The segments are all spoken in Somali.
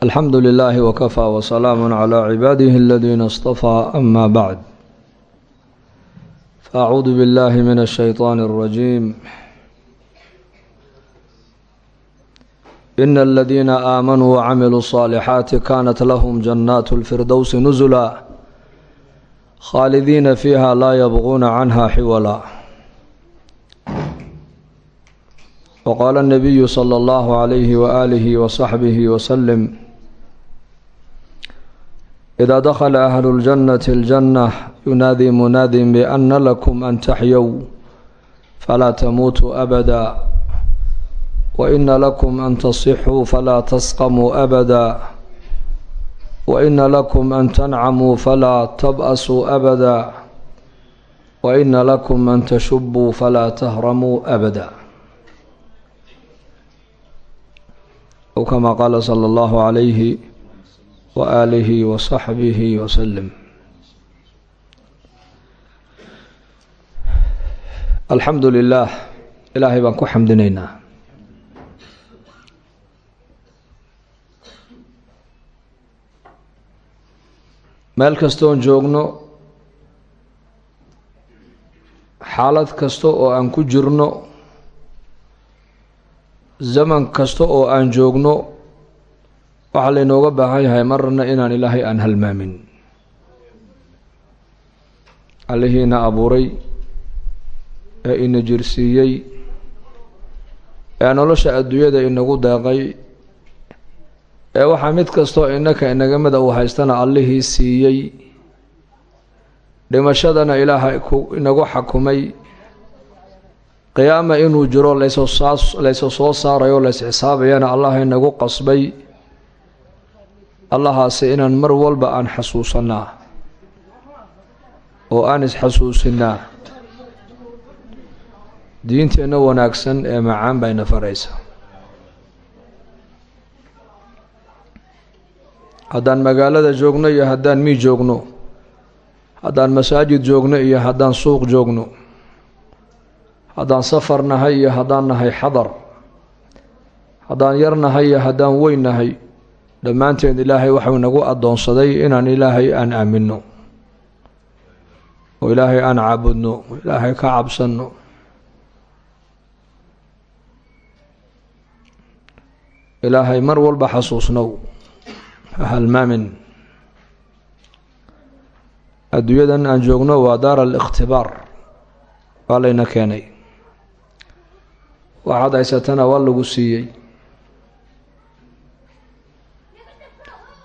alxamdu lilaahi wakafaa wasalaamu calaa cibaadihi aladiina istafaa ama bacd faacuudu billahi min ashaytaani alrajiim ina aladiina aamanuu wacamiluu الصaalixaati kanat lahum jannaatu اlfirdowsi nusula khaalidiina fiiha laa yabquuna canha xiwala wqaala الnabiyu slى اllahu عalayhi waalihi wasaxbihi waslem ida dakla ahlu اljannati اljanة yunaadi munaadin biana lakum an taxyow falaa tamuutuu abada waina lakum an tasixuu falaa tasqamuu abada waina lakum an tancamuu falaa tab'asuu abada waina lakum an tashubuu falaa tahramuu abada أو كما قال صلى الله عليه وآله وصحبه وسلم الحمد لله إلaahay baan ku xamdinaynaa meel kastoon joogno xaalad kasta oo aan ku jirno zaman kasta oo aan joogno waxaa laynooga baahan yahay marna inaan ilaahay aan halmaamin. Allihiina abuuray ee ina jirsiiyey ee nolosha adduunyada inagu deeqay ee waxaa mid kastoo innaka inagamida uu haystana allihii siiyey. Dhimashadana ilaahay ku inagu xakumay. Qiyaama inuu jiro layso soo saarayo lays xisaabayana allah inagu qasbay allahaasi inaan mar walba aan xasuusanaa oo aan isxasuusinaa diinteenna wanaagsan ee macaan bayna faraysa haddaan magaalada joogno iyo haddaan mii joogno haddaan masaajid joogno iyo haddaan suuq joogno haddaan safar nahay iyo haddaan nahay xadar haddaan yar nahay iyo haddaan weyn nahay dhammaanteen ilaahay waxau nagu addoonsaday inaan ilaahay aan aaminno. Oo ilaahay aan caabudno ilaahay ka cabsanno. Ilaahay mar walba xasuusnow halmaamin adduunyadan aan joogno waa daar alikhtibaar waa layna keenay. Waxaad haysatana waa lagu siiyey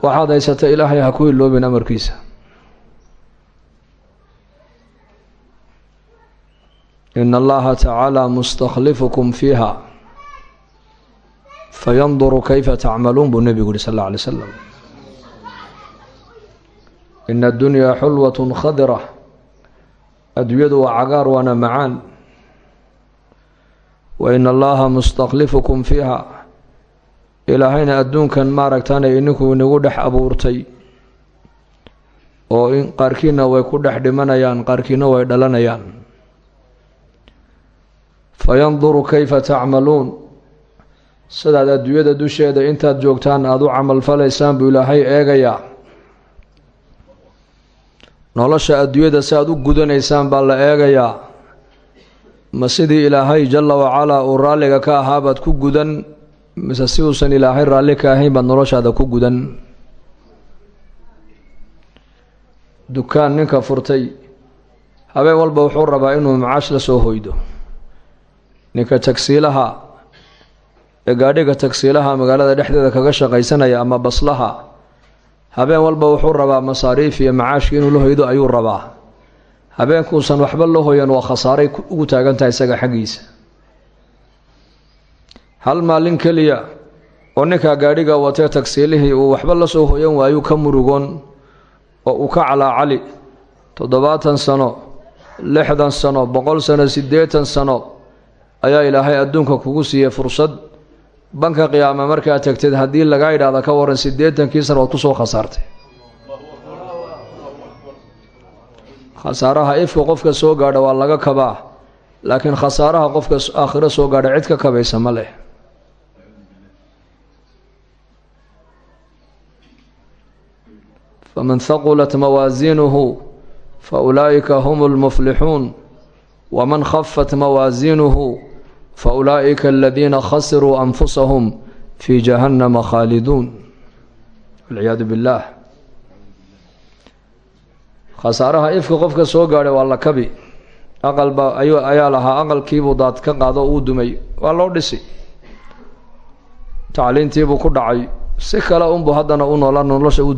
waxaad haysata ilaahay ha ku iloobin amarkiisa. ina allaha tacaala mustakhlifukum fiiha fayanduru kayfa tacmaluun buu nebigu yihi sal alla alay slam ina addunyaa xulwat khadira adduunyadu waa cagaar waana macaan wa in allaha mustakhlifukum fiiha ilaahayna adduunkan maaragtana ininku inagu dhex abuurtay oo in qaarkiina way ku dhex dhimanayaan qaarkiina way dhalanayaan. Fayanduru kayfa tacmaluun. Sidaad adduunyada dusheeda intaad joogtaan aada u camalfalaysaan buu ilaahay eegayaa. Nolosha adduunyada si aad u gudanaysaan baa la eegayaa. Ma sidii ilaahay jalla wacalaa uu raalliga ka ahaa baad ku gudan mise si uusan ilaahay raalli ka ahayn baad noloshaada ku gudan. Dukaan ninka furtay habeen walba wuxuu rabaa inuu macaash la soo hoydo. Ninka tagsiilaha ee gaadhiga tagsiilaha magaalada dhexdeeda kaga shaqaysanaya ama baslaha habeen walba wuxuu rabaa masaariif iyo macaashki inuu la hoydo ayuu rabaa. Habeenkuusan waxba la hoyan waa khasaaray ugu taagantahay isaga xaggiisa hal maalin keliya oo ninkaa gaadhiga watee tagsiilihii uu waxba la soo hoyan waayuu ka murugoon oo uu ka calaacali toddobaatan sano lixdan sano boqol sano siddeetan sano ayaa ilaahay adduunka kugu siiyey fursad. Banka qiyaame markaad tagteed haddii lagaa yidhaahda ka waran siddeetankii sano waad ku soo khasaartay. Khasaaraha ifka qofka soo gaadha waa laga kabaa laakiin khasaaraha qofka aakhiro soo gaadha cid ka kabaysa ma leh faman haqulat mawaasiinuhu faulaa'ika hum lmuflixuun waman khafat mawaasiinuhu faulaa'ika aladiina khasiruu anfusahum fii jahannama khaaliduun walciyaadu billaah khasaaraha ifka qofka soo gaadhay waa la kabi aqalba ayaa lahaa aqalkiibuu daad ka qaado uu dumay waa loo dhisi tacliintiibuu ku dhacay si kale unbuu haddana u noola nolosha u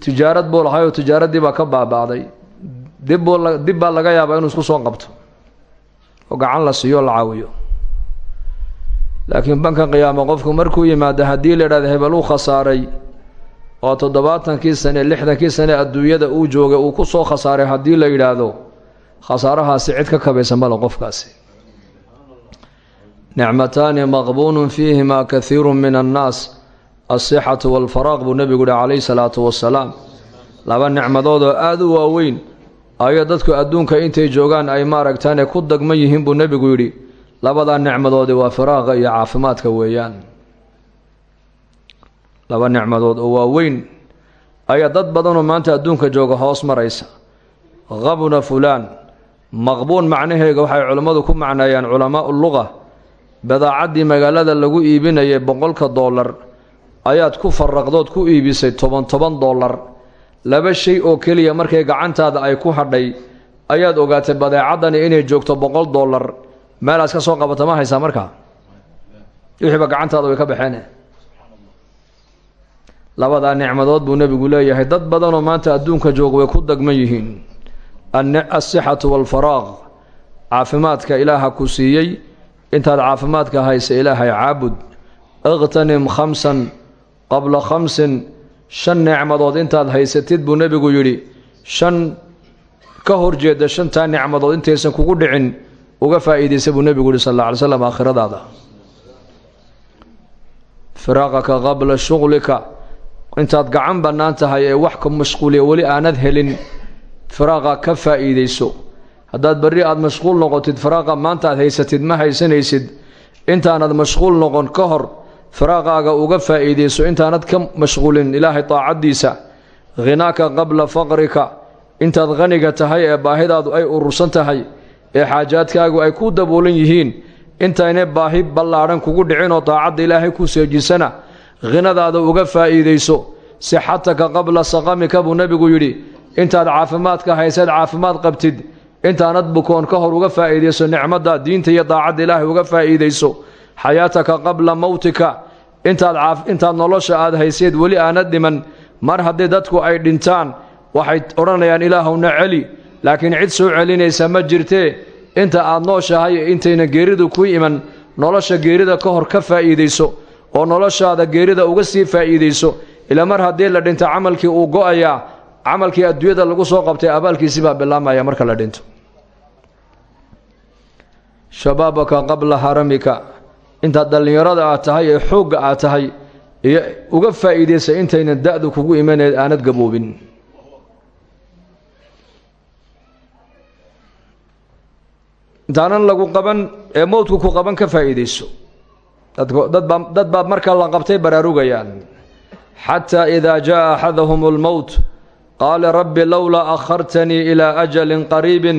tijaarad buu lahay oo tijaaraddii baa ka baaba'day. Dib buu dib baa laga yaabaa inuu isku soo qabto. Oo gacan la siiyo la caawiyo. Laakiin banka qiyaamo qofku markuu yimaado haddii la idhahda hebel uu khasaaray oo toddobaatankii sane lixdankii sane adduunyada uu joogay uu ku soo khasaaray haddii la yidhaahdo khasaarahaasi cid ka kabaysa male qofkaasi. Nicmataani maqbuunun fiihimaa kahiiru min annaas alsixatu walfaraaq buu nebigu yihi calayhi salaatu wasalaam laba nicmadood oo aada u waaweyn ayo dadku adduunka intay joogaan ay maaragtaane ku dagman yihiin buu nebigu yidhi labadaa nicmadoodi waa firaaqa iyo caafimaadka weeyaan. Laba nicmadood oo waaweyn ayaa dad badanoo maanta adduunka jooga hoos maraysa. Qabna fulaan maqbuun macnaheega waxay culammadu ku macneeyaan culamaau luqa badaacaddii magaalada lagu iibinayay boqolka dollar ayaad ku faraqdood ku iibisay toban toban dollar laba shay oo keliya markay gacantaada ay ku hadhay ayaad ogaatay badeecaddani inay joogto boqol dollar. Meelaas ka soo qabata ma haysaa markaa wixiiba gacantaada way ka baxeen labadaa nicmadood buu nebigu leeyahay dad badanoo maanta adduunka jooga way ku dagman yihiin. Alsixatu waalfaraaq caafimaadka ilaaha ku siiyey. Intaad caafimaadka haysa ilaahay caabud. Iqtanim khamsan qabla khamsin shan nicmadood intaad haysatid buu nebigu yidhi shan ka horjeeda shantaa nicmadood intaysan kugu dhicin uga faa'iidaysa buu nebigu yihi sal alla alay aakhiradaada. Firaaqaka qabla shuqlika intaad gacan bannaan tahay ee wax ka mashquuliya weli aanad helin firaaqa ka faa'iidayso. Haddaad berri aada mashquul noqotid firaaqa maanta aad haysatid ma haysanaysid intaanad mashquul noqon ka hor firaaqaaga uga faa'iidayso intaanad ka mashquulin ilaahay taacaddiisa khinaaka qabla faqrika intaad khaniga tahay ee baahidaadu ay urursan tahay ee xaajaadkaagu ay ku daboolan yihiin intaynay baahi ballaadhan kugu dhicin oo daacadda ilaahay ku seejisana khinadaada uga faa'iidayso sixataka qabla saqamika buu nebigu yidhi intaad caafimaadka hayseed caafimaad qabtid intaanad bukoon ka hor uga faa'iidayso nicmadda diinta iyo daacadda ilaahay uga faa'iidayso xayaataka qabla mowtika intaad nolosha aad hayseed weli aanad dhiman. Mar haddii dadku ay dhintaan waxay odhanayaan ilaahowna celi. Laakiin cid soo celinaysa ma jirtee inta aad nooshahay intayna geeridu ku iman. Nolosha geerida ka hor ka faa'iidayso. Oo noloshaada geerida uga sii faa'iidayso. Ila mar haddii la dhinto camalkii uu go'ayaa camalkii adduunyada lagu soo qabtay abaalkiisi baa bilaamaya marka la dhinto intaad dhallinyarada aad tahay ee xoogga aad tahay iyo uga faa'iidaysa intayna da-du kugu imaneed aanad gaboobin. Intaanan lagu qaban ee mowdku ku qaban ka faa'iidayso. Dadbaa dad baad marka la qabtay baraarugayaan xataa idaa jaa axadahum اlmowt qaala rabbi lowlaa akhartanii ilaa ajalin qariibin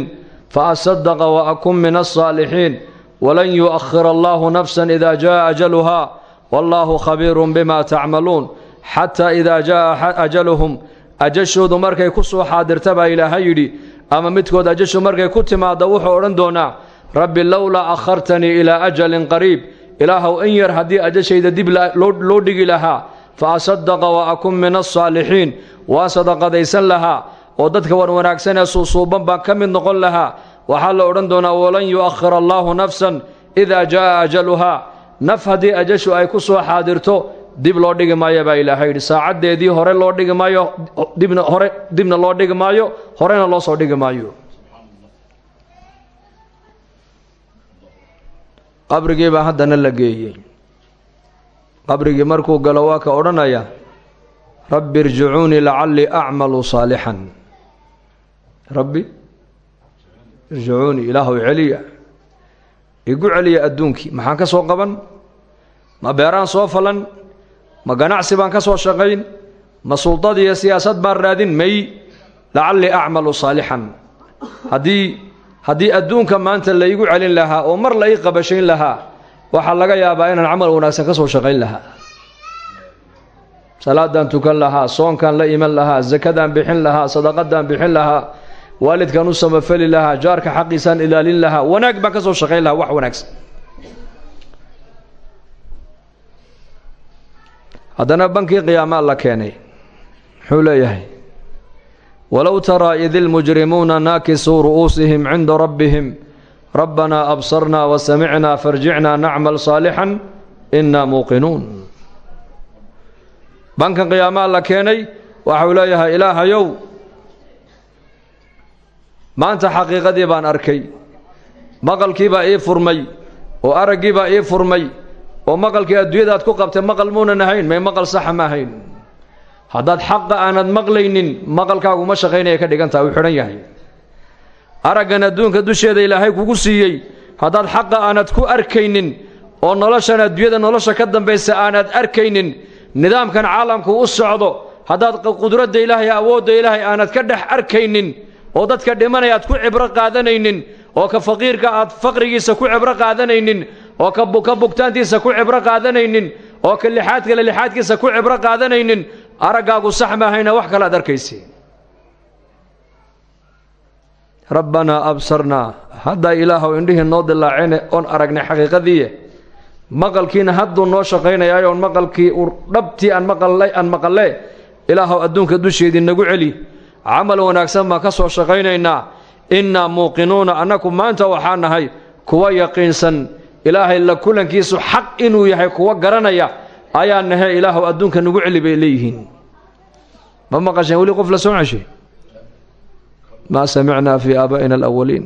faasadaqa waakun min alsaalixiin walan yu'akhira allahu nafsan ida jaa ajaluha wallaahu khabiirun bima tacmaluun xataa idaa jaa ajaluhum ajashoodu markay ku soo xaadirta baa ilaahay yidhi ama midkood ajashu markay ku timaadda wuxuu odhan doonaa rabbi lowlaa akhartanii ilaa ajalin qariib ilaahow in yar haddii ajashayda dib loo dhigi lahaa fa asadaqa wa akun min alsaalixiin waan sadaqadaysan lahaa oo dadka wan wanaagsan ee suusuuban baan ka mid noqon lahaa waxaa la odhan doonaa walan yu'akhir allaahu nafsan idaa jaa'a ajaluhaa naf haddii ajashu ay ku soo xaadirto dib loo dhigi maayo baa ilaahay yidhi. Saacaddeedii hore loo dhigi maayo dibna hore dibna loo dhigi maayo horena loo soo dhigi maayo. Qabrigii baa haddana la geeyey. Qabrigii markuu galo waa ka odhanaya rabbi irjicuunii lacallii acmalu saalixan rabbi irjicuunii ilaahow celiya. Igu celiya adduunkii maxaan ka soo qaban? Ma beeraan soo falan? Ma ganacsi baan ka soo shaqayn? Ma suldad iyo siyaasad baan raadin? May lacallii acmalu saalixan haddii haddii adduunka maanta la igu celin lahaa oo mar la ii qabashayn lahaa waxaa laga yaabaa inaan camal wanaagsan ka soo shaqayn lahaa. Salaadaan tukan lahaa soonkaan la iman lahaa sakadaan bixin lahaa sadaqadaan bixin lahaa waalidkaan u samafeli lahaa jaarka xaqiisaan ilaalin lahaa wanaag baan ka soo shaqayn lahaa wax wanaagsan. Haddana bankii qiyaamaa la keenay muxuu leeyahay walow taraa id ilmujrimuuna naakisuu ru'uusihim cinda rabbihim rabbanaa absarnaa wa samicnaa farjicnaa nacmal saalixan innaa muuqinuun. Bankan qiyaamaa la keenay waxau maanta xaqiiqadii baan arkay. Maqalkiibaa ii furmay oo araggiibaa ii furmay oo maqalkii adduunyadaad ku qabtay maqal muunan ahayn may maqal saxa ma ahayn. Haddaad xaqa aanad maqlaynin maqalkaagu ma shaqaynaya ka dhigantaha uu xidhan yahay. Araggan adduunka dusheeda ilaahay kugu siiyey haddaad xaqa aanad ku arkaynin oo noloshan adduunyada nolosha ka dambaysa aanad arkaynin nidaamkan caalamku u socdo haddaad qudradda ilaahay awoodda ilaahay aanad ka dhex arkaynin oo dadka dhimanaya aad ku cibro qaadanaynin oo ka faqiirka aad faqrigiisa ku cibro qaadanaynin oo ka bugtaantiisa ku cibro qaadanaynin oo ka lixaadkale lixaadkiisa ku cibro qaadanaynin araggaagu sax maahayna wax kale ad arkaysi. Rabbanaa absarnaa haddaa ilaahow indhihii noo dilaacine oon aragnay xaqiiqadiiye maqalkiina hadduu noo shaqaynayaayoon maqalkii dhabtii aan maqallay aan maqalle ilaahow adduunka dusheedii nagu celi camal wanaagsan baan ka soo shaqaynaynaa? Innaa muuqinuuna annaku maanta waxaa nahay kuwa yaqiinsan. Ilaahay la kulankiisu xaq inuu yahay kuwa garanaya. Ayaa nahe ilaahow adduunka nagu celi bay leeyihiin. Ma maqasheen weli qof la soo ceshay maa samicnaa fii aabaa'ina alawaliin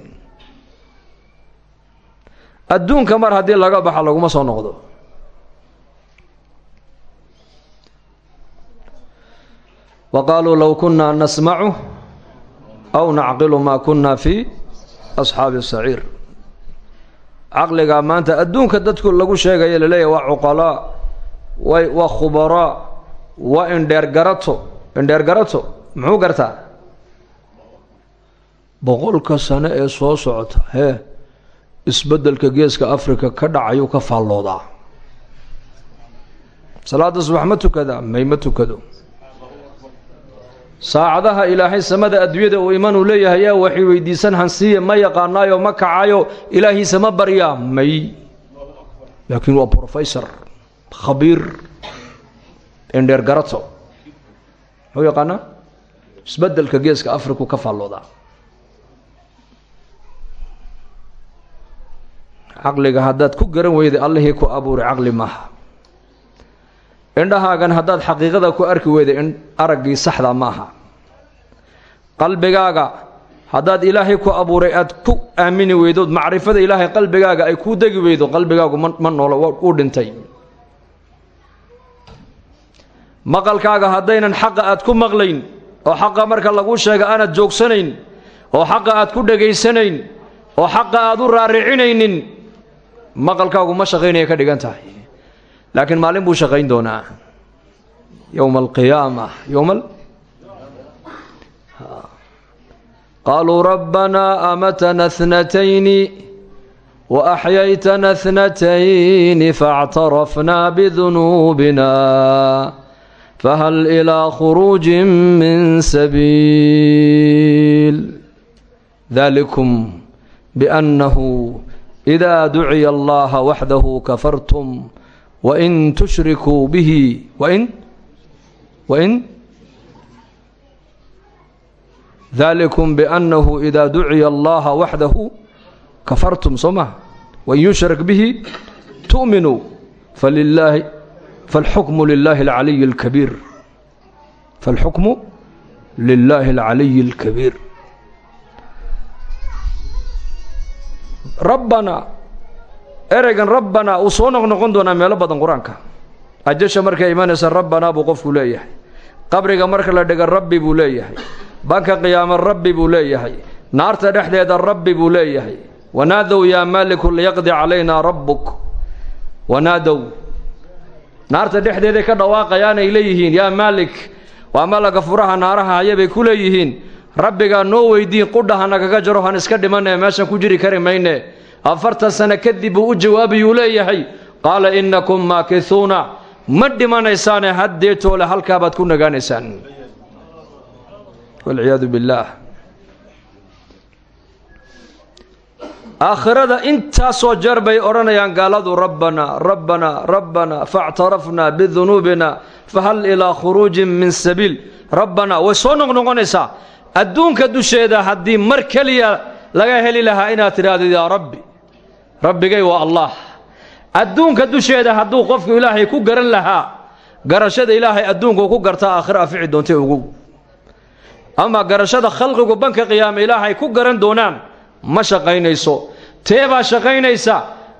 adduunka mar haddii laga baxa laguma soo noqdo wa qaaluu low kunnaa nasmacu aw nacqilu maa kunna fii asxaabi saciir caqligaa maanta adduunka dadku lagu sheegaya laleeyahy waa cuqalaa way waa khubaraa waa indheergarato indheergarato muxuu gartaa? Boqolka sano ee soo socota hee isbeddelka geeska africa ka dhacayuu ka faalloodaa. Salaada subax ma tukadaa may ma tukado saacadaha ilaahay samada adduunyada uu imanuu leeyahay yaa waxay weydiisan ma yaqaanaayo ma kacayo ilaahiisa ma baryaa may laakiin waa brofessor khabiir indheer garato. Muxuu yaqaanaa isbeddelka geeska africu ka faalloodaa. Caqliga haddaad ku garan weyday allihii ku abuuray caqli maaha indhahaagan haddaad xaqiiqada ku arki weyday araggii saxda maaha qalbigaaga haddaad ilaahay ku abuuray aad ku aamini weydood macrifada ilaahay qalbigaaga ay kuu degi weydo qalbigaagu ma noolo uu dhintay. Maqalkaaga haddaynan xaqa aad ku maqlayn oo xaqa marka laguu sheega aanad joogsanayn oo xaqa aad ku dhegaysanayn oo xaqa aad u raaricinaynin maqalkaagu ma shaqaynaya ka dhigan tahay laakiin maalin buu shaqayn doonaa yowma alqiyaama yowmal qaaluu rabbanaa amatana thnatayni wa axyaytana thnatayni faاctarafnaa bidunuubina fahal ilaa khuruujin min sabiil dalikum biannahu idaa duciya allaha waxdahu kafartum wain tushrikuu bihi wain wain dalikum biannahu idaa duciya allaha waxdahu kafartum soo maha wain yushrak bihi tu'minuu falilaahi falxukmu lilaahi alcaliyi alkabiir falxukmu lilaahi alcaliyi alkabiir rabbana ereygan rabbanaa uu soo noqnoqon doonaa meelo badan qur'aanka. Ajasha markay imanaysa rabbanaa buu qofku leeyahay. Qabriga marka la dhiga rabbi buu leeyahay. Banka qiyaamo rabbi buu leeyahay. Naarta dhexdeeda rabbi buu leeyahay. Wanaadow yaa maaliku liyaqdi calaynaa rabbuk. Wanaadow naarta dhexdeeday ka dhawaaqayaan ay leeyihiin yaa maalik waa malaga furaha naaraha haya ku leeyihiin. Rabbigaa noo weydiin qudha nagaga jaro han iska dhimanee meeshan ku jiri kari mayne afartan sano kadib buu u jawaabayuu leeyahay qaala innakum maakisuuna. Ma dhimanaysaane haddeetoole halkaabaad ku nagaanaysaan walciyaadu billaah aakhirada intaasoo jeer bay odhanayaan gaaladu rabbanaa rabbanaa rabbanaa faاctarafnaa bidunuubina fahal ilaa khuruujin min sabiil. Rabbanaa way soo noqnoqonaysaa. Adduunka dusheeda haddii mar keliya laga heli lahaa inaad tidhaahdo yaa rabbi rabbigay waa allah. Adduunka dusheeda hadduu qofku ilaahay ku garan lahaa garashada ilaahay adduunku ku gartaa aakhira afici doontay ogow. Ama garashada khalqigu banka qiyaame ilaahay ku garan doonaan ma shaqaynayso. Tee baa shaqaynaysa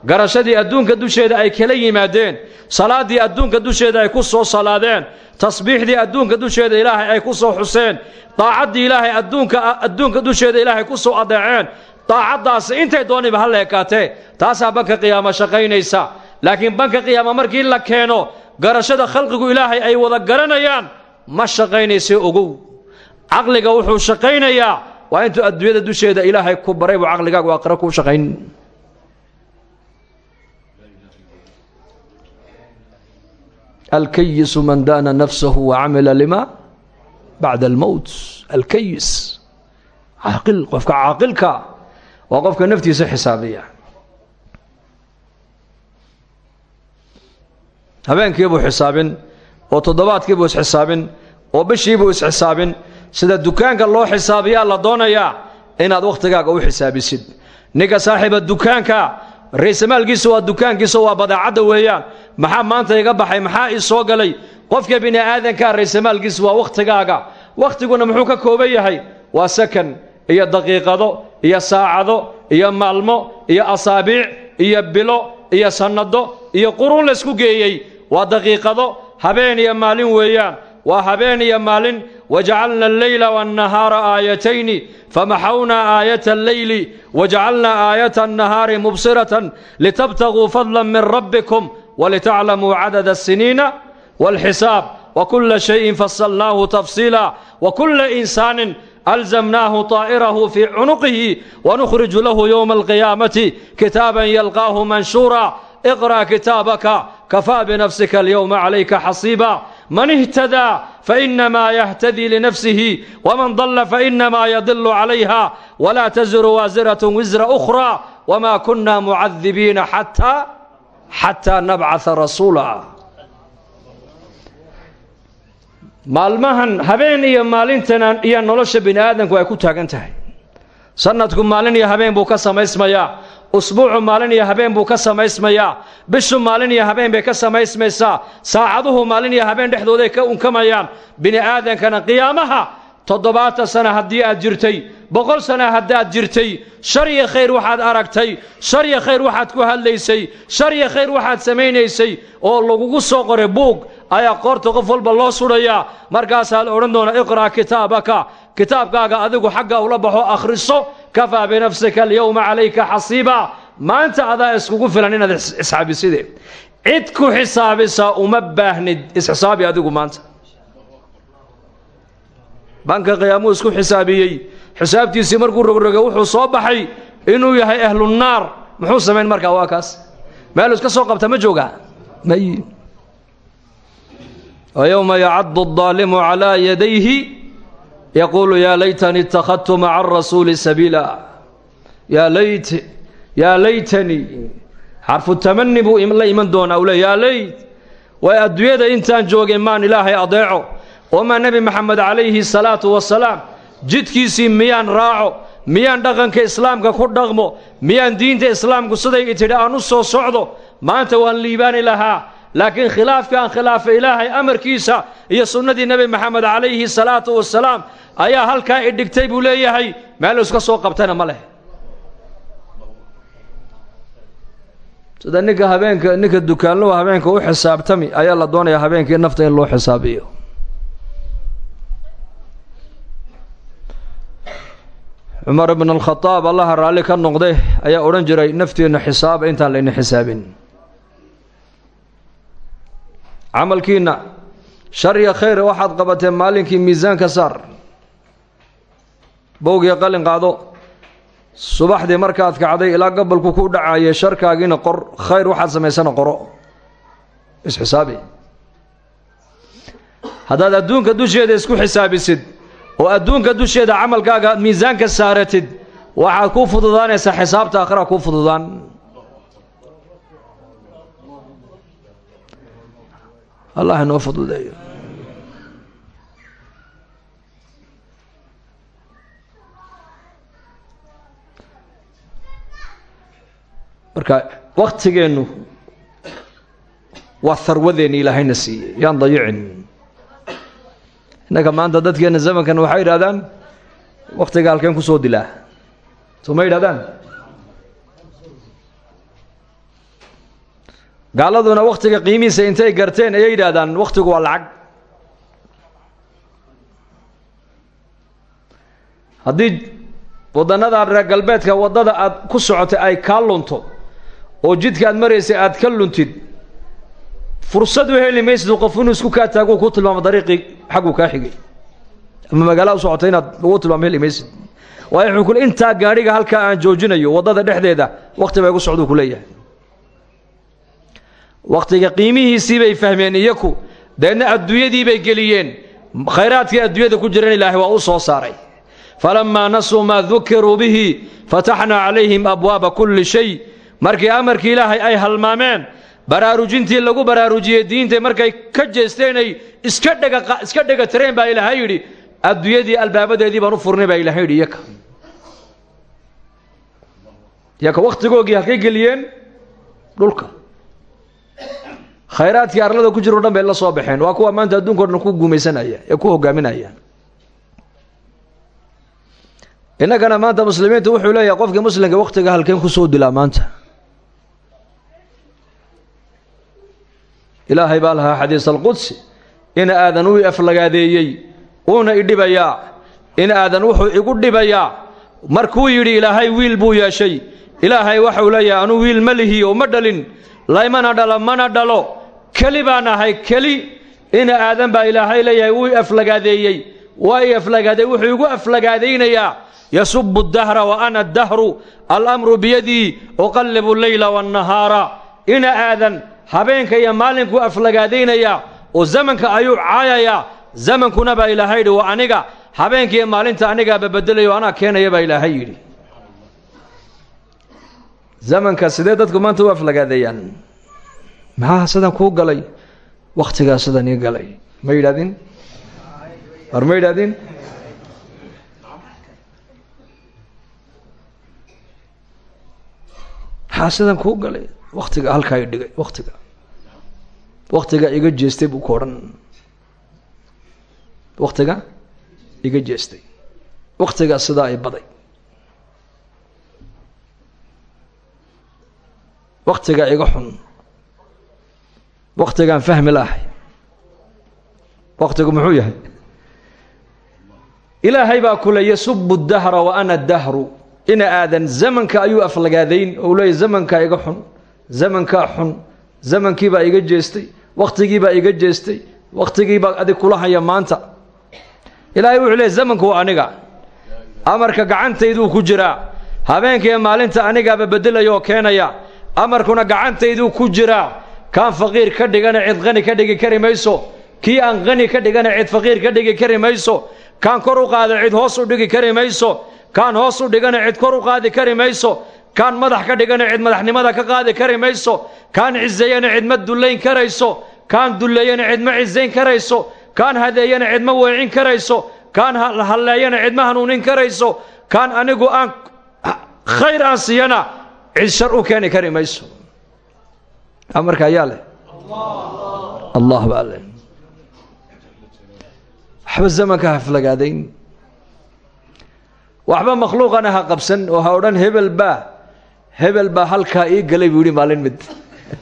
garashadii adduunka dusheeda ay kala yimaadeen salaaddii adduunka dusheeda ay ku soo salaadeen tasbiixdii adduunka dusheeda ilaahay ay ku soo xuseen daacaddii ilaahay adduunka adduunka dusheeda ilaahay ku soo adeeceen daacaddaasi intay dooniba ha la ekaatee taasaa banka qiyaama shaqaynaysa. Laakiin banka qiyaama markii la keeno garashada khalqigu ilaahay ay wada garanayaan ma shaqaynaysa ogow. Caqliga wuxuu shaqaynayaa waa intuu adduunyada dusheeda ilaahay ku baray buu caqligaagu aakhira kuu shaqayn. Alkayisu man daana nafsahu wacamila lima bacda almowt alkayis. Caaqil qofka waa qofka naftiisa xisaabiya habeenkiibuu xisaabin oo toddobaadkiibuu isxisaabin oo bishiibuu isxisaabin sida dukaanka loo xisaabiyaa la doonayaa inaad wakhtigaaga u xisaabisid. Ninka saaxiiba dukaanka raysamaalkiisa waa dukaankiisa waa badeecadda weeyaan. Maxaa maanta iga baxay? Maxaa ii soo galay? Qofka bini aadankaa raysamaalkiisa waa wakhtigaaga wakhtiguna muxuu ka kooban yahay? Waa sakan iyo daqiiqado iyo saacado iyo maalmo iyo asaabiic iyo bilo iyo sannado iyo quruun laysku geeyey. Waa daqiiqado habeen iyo maalin weeyaan. Waa habeen iyo maalin. Wajacalna alleyla waannahaara aayatayni famaxawnaa aayata alleyli wajacalnaa aayata annahaari mubsiratan litabtaguu fadlan min rabbikum walitaclamuu cadada asiniina waalxisaab wakula shayin fasalnaahu tafsiila. Wakula insaanin alzamnaahu طaa'irahu fii cunuqihi wanukhriju lahu ywma alqiyaamati kitaaban yalqaahu manshuura iqra' kitaabaka kafaa binafsika alyowma calayka xasiiba man ihtadaa fainamaa yahtadii linafsihi wman dalla fainamaa yadilu calayha walaa taziru waasirat wisra ukhra wmaa kuna mucadibiina xataa nabcaa rasuula maalmahan habeen iyo maalintan iyo nolosha bini aadamku ay ku taagan tahay. Sanadku maalin iyo habeen buu ka samaysmayaa usbuucu maalin iyo habeen buu ka samaysmayaa bishu maalin iyo habeen bay ka samaysmaysaa saacaduhu maalin iyo habeen dhexdooday ka unkamayaan. Bini aadankana qiyaamaha toddobaatan sana haddii aad jirtay boqol sana haddaad jirtay shar iyo khayr waxaad aragtay shar iyo khayr waxaad ku hadlaysay shar iyo khayr waxaad samaynaysay oo lagugu soo qoray buug ayaa qoorta qof walba loo sudhayaa. Markaasaa la odhan doonaa iqra' kitaabaka. Kitaabkaaga adigu xagga ula baxo akhriso. Kafaa binafsika alyowma calayka xasiiba. Maanta adaa iskugu filan inaad isxaabiside. Cid ku xisaabisa uma baahnid isxisaabi adigu maanta. Banka qiyaamuu isku xisaabiyey. Xisaabtiisii markuu rogroga wuxuu soo baxay inuu yahay ahlunaar muxuu samayn markaa waa kaas? Meelu iska soo qabta ma joogaa? May wayowma yacadu addaalimu calaa yadayhi yaquulu yaa laytanii ittakhadtu maca arasuuli sabiila yaa layt yaa laytanii xarfu tamani buu la iman doonaa uu le yaa leyt way adduunyada intaan joogay maan ilaahay adeeco oomaa nebi maxamed calayhi salaatu wasalaam jidkiisii miyaan raaco miyaan dhaqanka islaamka ku dhaqmo miyaan diinta islaamku siday tidhi aan u soo socdo maanta waan liibaani lahaa laakiin khilaafka aan khilaafa ilaahay amarkiisa iyo sunnadii nebi maxamed calayhi salaatu wasalaam ayaa halkaa idhigtay buu leeyahay meel iska soo qabtana ma leh. Sida ninka habeenka ninka dukaanluhu habeenka u xisaabtami ayaa la doonayaa habeenkii nafta in loo xisaabiyo. Cumar ibn alkhadaab allaha raalli ka noqde ayaa odhan jiray nafteenna xisaaba intaan layna xisaabin camalkiinna shar iyo khayr waxaad qabateen maalinkii miisaanka saar. Bowgiyo qalin qaado. Subaxdii markaad kacday ilaa gabalku ku dhacayay sharkaagiina qor khayr waxaad samaysana qoro. Isxisaabi haddaad adduunka dusheeda isku xisaabisid oo adduunka dusheeda camalkaaga miisaanka saaratid waxaad kuu fududaanaysaa xisaabta akhira kuu fududaan allah inoo fududeeyo marka waktigeennu waa harwadeenni ilaahayna siiyey. Yaan dayicin. Innaga maanta dadkeenna zamankan waxay yidhahdaan waktiga halkeen ku soo dilaa. Soo ma yidhahdaan gaaladuna waktiga qiimihiisa intay garteen ayay yidhaahdaan waktigu waa lacag. Haddii waddannada reer galbeedka waddada aad ku socotay ay kaa lunto oo jidka aad maraysay aad ka luntid fursad u heli maysid qof inuu isku kaa taagu ku tilmaamo dariiqii xagguu kaa xigay. Ama magaalaa u inaad ugu tilmaamo heli maysid. Waayo wuxuu kule intaa gaadhiga halkaa aan joojinayo waddada dhexdeeda wakti baa igu socduu ku leeyahay wakhtiga qiimihiisii bay fahmeen iyaku deedna adduunyadii bay geliyeen. Khayraadkii adduunyada ku jiran ilaahay waa u soo saaray. Falamaa nasuu maa dukiruu bihi fataxnaa calayhim abwaaba kulli shay. Markii amarkii ilaahay ay halmaameen baraarujintii lagu baraarujiyey diinta markay ka jeesteenay iska dhega iska dhega tireen baa ilaahay yidhi adduunyadii albaabadeedii baan u furnay baa ilahay yidhi iyaka. Iyaka wakhtigoogii halkay geliyeen dhulka khayraadkii arlada ku jiro dhan bay la soo baxeen. Waa kuwa maanta adduunka o dhan ku guumaysanaya ee ku hogaaminaya innagana maanta muslimiintu wuxuu leeyahay qofkii muslimka wakhtiga halkeen ku soo dilaa maanta. Ilaahay baa lahaa xadiis alqudsi in aadan uu aflagaadeeyey uuna idhibayaa in aadan wuxuu igu dhibayaa. Markuu yidhi ilaahay wiil buu yeeshay ilaahay waxau leeyahay anuu wiil ma lihi oo ma dhalin laymana dhalo mana dhalo keli baan ahay keli ina aadan baa ilaahay leeyahay wuu aflagaadeeyey. Waa i aflagaadeey wuxuu igu aflagaadaynayaa. Yasubu dahra wa ana dahru alamru biyadii uqallibu leyla waannahaara ina aadan habeenka iyo maalinkuu aflagaadaynayaa. Oo zamanka ayuu caayayaa. Zamankuna baa ilaahay yidhi waa aniga habeenka iyo maalinta anigaaba bedelayo anaa keenaya baa ilaahay yidhi. Zamanka sidee dadku maanta aflagaadeeyaan maxaa sidan kuu galay. Wakhtigaa sidan ii galay. Ma yidhahdin? War ma yidhahdin? Maxaa sidan kuu galay. Wakhtiga halkaa i dhigay wakhtiga wakhtiga iga jeestay buu ku odhan. Wakhtiga iga jeestay. Wakhtigaa sidaa i baday. Wakhtigaa iga xun wakhtigaan fahmi lahay wakhtigu muxuu yahay? Ilaahay baa kule yasubu dahra wa ana dahru. Ina aadan zamanka ayuu aflagaadayn. Ou leeyahy zamankaa iga xun zamankaa xun zamankiibaa iga jeestay wakhtigiibaa iga jeestay wakhtigiibaa adig kula haya maanta. Ilaahay wuxuu leeyay zamanku waa aniga. Amarka gacantayduu ku jiraa habeenkaiyo maalinta anigaaba beddelaya oo keenaya amarkuna gacantayduu ku jiraa kaan faqiir ka dhigana cid qani ka dhigi kari mayso. Kii aan qani ka dhigana cid faqiir ka dhigi kari mayso. Kaan kor u qaada cid hoos u dhigi kari mayso. Kaan hoos u dhigana cid kor u qaadi kari mayso. Kaan madax ka dhigana cid madaxnimada ka qaadi kari mayso. Kaan ciseeyana cid ma dullayn karayso. Kaan dulleeyana cid ma cisayn karayso. Kaan hadeeyana cid ma weecin karayso. Kaan halleeyana cid ma hanuunin karayso. Kaan anigu aan khayr aan siiyana cid shar u keeni kari mayso amarka ayaa leh. Allah baa leh waxba zamanka haflagaadayn waxba makhluuqana ha qabsan oo ha odhan hebel baa hebel baa halkaa ii galay buu yidhi maalin mid.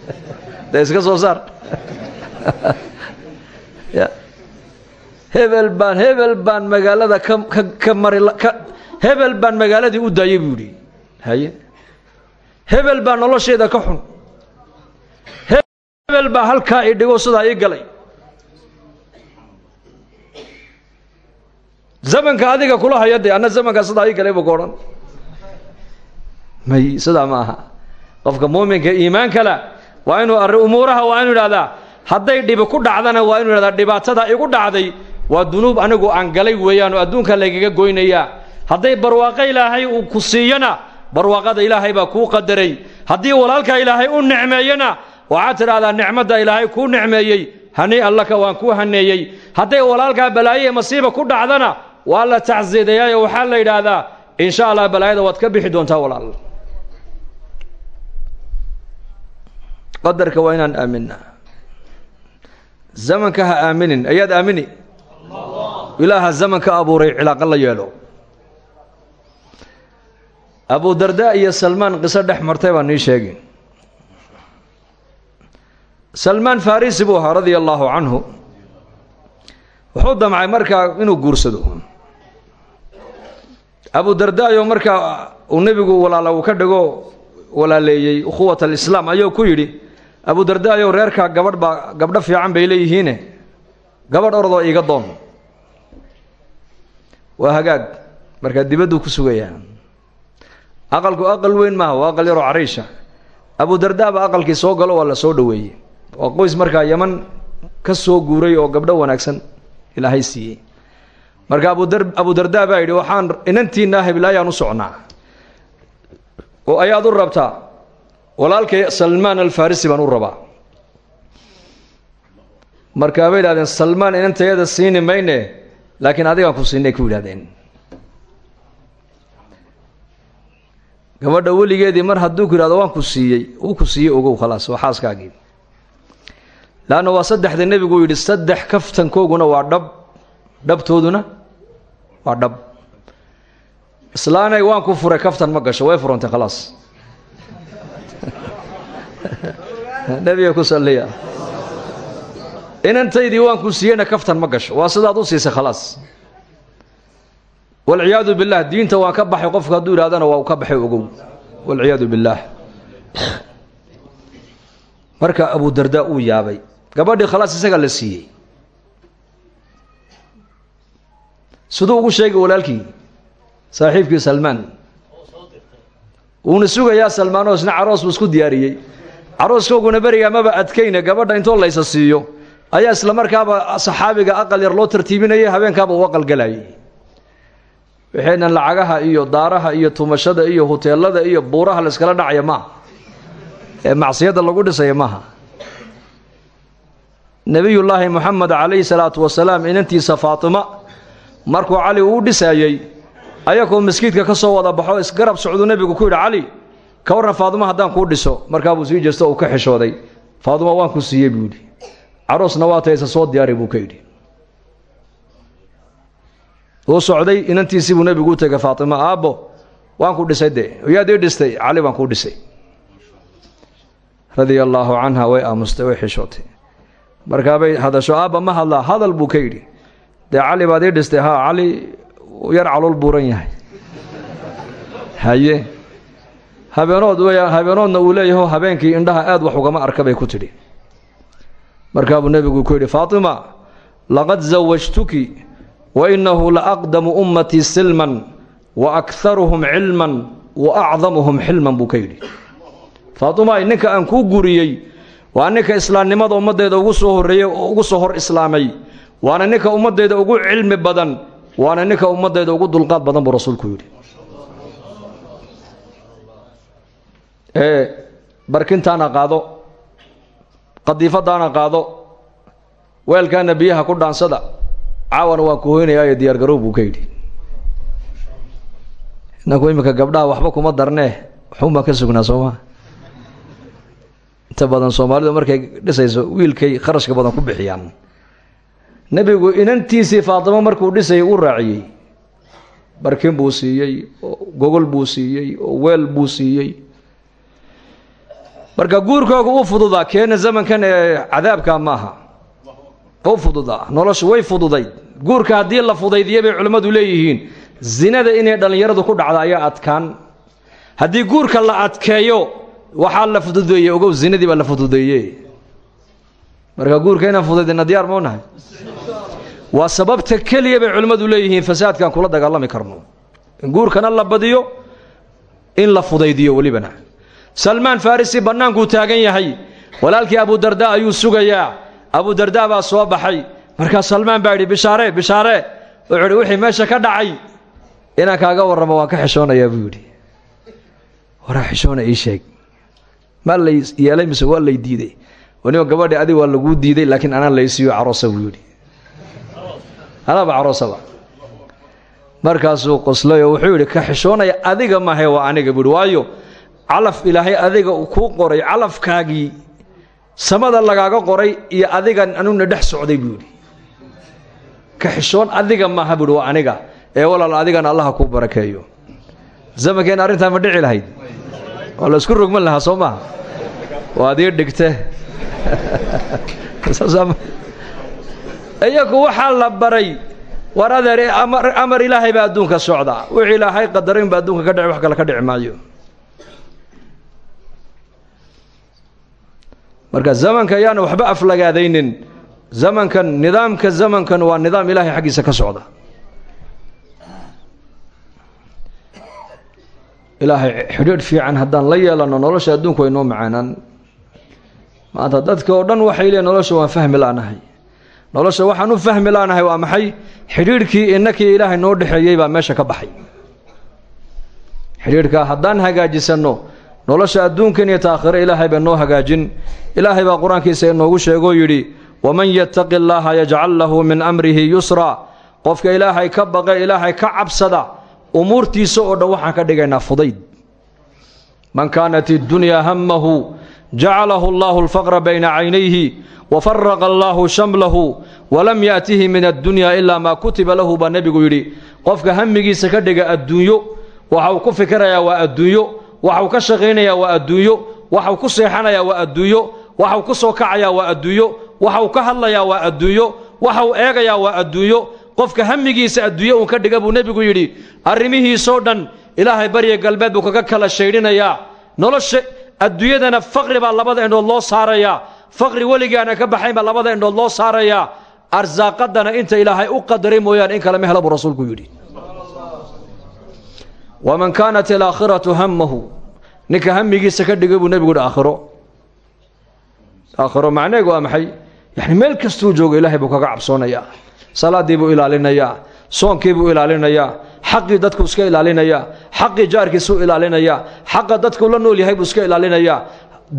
Dee iska soo saar. Hebel baan hebel baan magaalada ka ka ka mari hebel baan magaaladii u daayay buu yidhi. Haye. Hebel baa nolosheeda ka xun hebel baa halkaa i dhigo sidaa ii galay. Zamanka adiga kula haya dee anna sidaa ii galay buu may sidaa ma aha. Qofka muuminka iimaan kala waa inuu arri umuuraha waa inuu idhahdaa hadday dhibi ku dhacdana waa inuu idhahdaa dhibaatada igu dhacday waa dunuub anigu aan galay weeyaan adduunka laygaga goynayaa. Hadday barwaaqo ilaahay uu ku siiyana barwaaqada ilaahay baa kuu qadaray. Haddii walaalka ilaahay u nicmeeyana waxaad tidhahdaa nicmadda ilaahay kuu nicmeeyey hani allaka waan kuu haneeyey. Hadday walaalkaa balaaye masiiba ku dhacdana waa la tacsiidayayo waxaa la yidhaahdaa insha allah balaayada waad ka bixi doontaa walaal. Qadarka waa inaan aaminaa zamanka ha aaminin. Ayaad aamini? Ilaaha zamanka abuuray cilaaqo la yeelo. Abu darda iyo salmaan qiso dhex martay baan nii sheegi salmaan farisi buu ahaa radia allaahu canhu wuxuu damcay markaa inuu guursado. Abu dardaayo markaa uu nebigu walaala uu ka dhigo walaaleeyey ukhuwat alislaam ayuu ku yidhi abu dardaayo reerkaa gabadh baa gabdho fiican bay leeyihiine. Gabadh ordoo iiga doon. Waa hagaag. Markaa dibadduu ku sugayaa aqalku aqal weyn maaha waa aqal yaroo cariisha. Abu dardaa baa aqalkii soo galo waa la soo dhoweeyey waa qoys markaa yaman ka soo guuray oo gabdho wanaagsan ilaahay siiyey. Marka abudar abu dardaa baa yidhi waxaan inantiinaa heblaayaan u socnaa. Oo ayaad u rabtaa walaalkay salmaan alfarisi baan u rabaa. Markaa bay idhahdeen salmaan inantayada siini mayne laakiin adigaan ku siinay ku yidhahdeen gabadha weligeedii mar hadduu ku yidhahdo waan ku siiyey uu ku siiyey ogow khalaas waa xaaskaagii laanna waa saddexda nebigu yidhi saddex kaftankooguna waa dhab dhabtooduna waa dhab islaanay waan ku furay kaftan ma gasho way furantay khalaas nebiga ku salliya inantaydii waan ku siiyeyna kaftan ma gasho waa sidaad u siisay khalaas walciyaadu billaah diinta waan ka baxay qofku hadduu yidhahdana waa ka baxay ogow walciyaadu billaah marka abu dardaa uu yaabay gabadhii khalaas isagaa la siiyey. Siduu ugu sheegay walaalkii saaxiibkii salmaan. Wuuna sugayaa salmaan oo isna caroos buu isku diyaariyey. Carooskooguna berigaa maba adkayna gabadha intoo laysa siiyo. Ayaa isla markaaba saxaabiga aqal yar loo tartiibinayay habeenkaaba u aqal galayay waxaynan lacagaha iyo daaraha iyo tumashada iyo huteelada iyo buuraha la iskala dhacaya maaha. Ee macsiyadda lagu dhisaya maaha nebiyullaahi moxamed calayhi salaatu wasalaam inantiisa faatima markuu cali uu dhisaayey ayagoo maskiidka ka soo wada baxo isgarab socduu nebigu ku yidhi cali ka warran faaduma haddaan kuu dhiso. Markaabuu sii jeesto uu ka xishooday. Faaduma waan ku siiyey buu yidhi. Caroosna waa taysa soo diyaari buu ka yidhi. Uu socday inantiisii buu nebigu u tegay faatima aabbo waan ku dhisay dee. Yaad ii dhistay? Cali baan kuu dhisay. Radia allaahu way aamustay way xishootay markaabay hadasho aabba ma hadlaa hadal buu ka yidhi. Dee cali baad ii dhistay haa cali yar calool buuran yahay. Haye. Habeenood habeenoodna uu leeyaho habeenkii indhaha aad wax ugama arka bay ku tidhi. Markaabuu nebigu ku yidhi faatima laqad zawajtuki wa innahu la aqdamu ummatii silman wa akharuhum cilman wa acdamuhum xilman buu ka yidhi. Faatimaay ninka aan kuu guriyey waa ninka islaamnimada ummaddeeda ugu soo horreeyey oo ugu soo hor islaamay. Waana ninka ummaddeeda ugu cilmi badan. Waana ninka ummaddeeda ugu dulqaad badan buu rasuulku yidhi. Ee barkintaana qaado. Qadiifadaana qaado. Weelkaana biyaha ku dhaansada. Caawana waan ku hoynayaayo diyaar garow buu ka yidhi. Iminka gabdhaha waxba kuma darnee waxun baan ka sugnaa soomaa inta badan soomaalidu markay dhisayso wiilkay kharashka badan ku bixiyaan. Nebigu inantiisii faatimo markuu dhisayay uu raaciyey. Barkin buu siiyey oo gogol buu siiyey oo weel buu siiyey. Marka guurkooga u fududaa keena zamankan ee cadaabka maaha. U fududaa noloshu way fududayd. Guurka haddii la fudaydiya bay culimmadu leeyihiin. Zinada inay dhallinyaradu ku dhacda ayaa adkaan. Haddii guurka la adkeeyo waxaa la fududeeyey ogow zinadii baa la fududeeye marka guurka inaan fudaydina diyaar mau nahay waa sababta keliya bay culimmadu leeyihiin fasaadkaan kula dagaalami karno. Guurkana la badiyo in la fudaydiyo welibana. Salmaan farisi bannaankuu taagan yahay. Walaalkii abudarda ayuu sugayaa. Abudarda baa soo baxay. Markaa salmaan baa yidhi bishaare bishaare. Wuxuu wixii meesha ka dhacay inaan kaaga warramo waan ka xishoonayaa buu yidhi. Waraa xishoona ii sheeg maa lay yeelay mise waa lay diiday? Waniba gabadhi adig waa laguu diiday laakiin anaa laysiiyo caroosa buu yidhi. Anaaba caroosaba markaasuu qoslay wuxuu yidhi ka xishoonaya adiga mahe waa aniga buuhi waayo calaf ilaahay adiga kuu qoray calafkaagii samada lagaaga qoray iyo adigan anugna dhex socday buu ka xishoon adiga maaha buuhi waa aniga. Ee walaal adigana allaha kuu barakeeyo. Zamankeenna arrintaa ma dhici lahayd waa la isku rogman lahaa soo waad ii dhigte. Iyagu waxaa la baray war adeer amar ilaahay baa adduunka socda. Wixii ilaahay qadarin baa adduunka ka dhici wax kale ka dhici marka zamanka ayaana waxba aflagaadaynin. Zamankan nidaamka zamankan waa nidaam ilaahay xaggiisa ka socda ilaahay xidhiidh fiican haddaan la yeelano nolosha adduunku way noo macaanaan maanta dadka oo dhan waxay leeyiin nolosha waan fahmi la'nahay nolosha waxaan u fahmi la'nahay waa maxay? Xidhiidhkii innakii ilaahay noo dhexeeyey baa meesha ka baxay. Xidhiidhkaa haddaan hagaajisanno nolosha adduunkan iyo taakhiro ilaahay baa noo hagaajin. Ilaahay baa qur'aankiisa inoogu sheegoo yidhi waman yattaqi allaaha yajcal lahu min amrihi yusraa qofka ilaahay ka baqe ilaahay ka cabsada umuurtiisa oo dhan waxaan ka dhigaynaa fudayd. Man kaanat iddunyaa hammahu jacalahu allahu alfaqra bayna caynayhi wafaraqa allaahu shamlahu walam yaatihi min addunyaa ilaa maa kutiba lahu baa nebigu yidhi qofka hamigiisa ka dhiga adduunyo waxa uu ku fikirayaa waa adduunyo waxau ka shaqaynayaa waa adduunyo waxau ku seexanayaa waa adduunyo waxau ku soo kacayaa waa adduunyo waxau ka hadlayaa waa adduunyo waxau eegayaa waa adduunyo qofka hamigiisa adduunyo uun ka dhiga buu nebigu yidhi arrimihiisoo dhan ilaahay barya galbeed buu kaga kala shaydhinayaa nolosha adduunyadana faqri baa labada indhood loo saarayaa faqri weligaana ka baxayn baa labada indhood loo saarayaa arsaaqadana inta ilaahay u qadaray mooyaane in kale ma hela buu rasuulku yidhi. Waman kaanat alaakhiratu hammahu ninka hamigiisa ka dhigay buu nebigu yidhi aakhiro. Aakhiro waa maxay? Yacni meel kastuu joogo ilaahay buu kaga cabsoonayaa salaaddii buu ilaalinayaa soonkii buu ilaalinayaa xaqii dadku iska ilaalinayaa xaqii jaarkiisuu ilaalinayaa xaqa dadku la nool yahay buu iska ilaalinayaa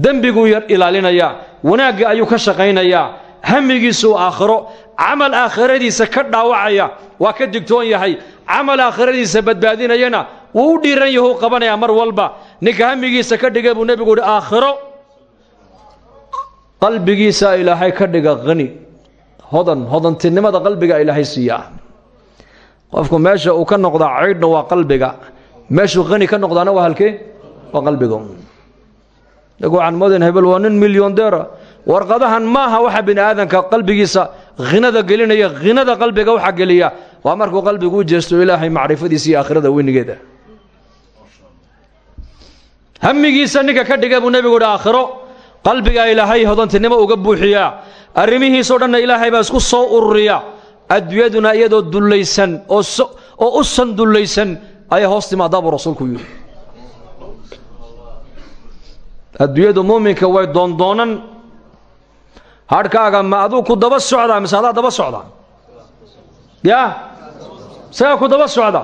dembiguu ilaalinayaa wanaaggii ayuu ka shaqaynayaa hamigiisuu aakhiro camal aakhiradiisa ka dhaawacaya waa ka digtoon yahay camal aakhiradiisa badbaadinayana wuu u dhiiran yahuu qabanayaa mar walba ninka hamigiisa ka dhigay buu nebigu uhi aakhiro. Qalbigiisaa ilaahay ka dhiga hani hodan hodantinimada qalbiga ilaahay siiyaa qofku meesha uu ka noqdaa caydhna waa qalbiga. Meeshuu hani ka noqdaana waa halkee? Waa qalbiga iyagu waxaan moodayn hebel waa nin milyondeera warqadahan maaha waxa bini aadanka qalbigiisa hinada gelinaya hinada qalbiga waxa geliya. Waa markuu qalbigu u jeesto ilaahay macrifadiisa aakhirada weynigeeda hamigiisa ninka ka dhiga buu nebigu uhi aakhiro qalbigaa ilaahay hodantinimo uga buuxiyaa arrimihiisoo dhanna ilaahay baa isku soo ururiya. Adduunyaduna iyadoo dullaysan oo u san dullaysan ayay hoos timaadaa buu rasuulku yidhi. Adduunyadu muuminka way doondoonan. Hadhkaaga ma aduu ku daba socdaa mise adaa daba socda ya? Isagaa ku daba socda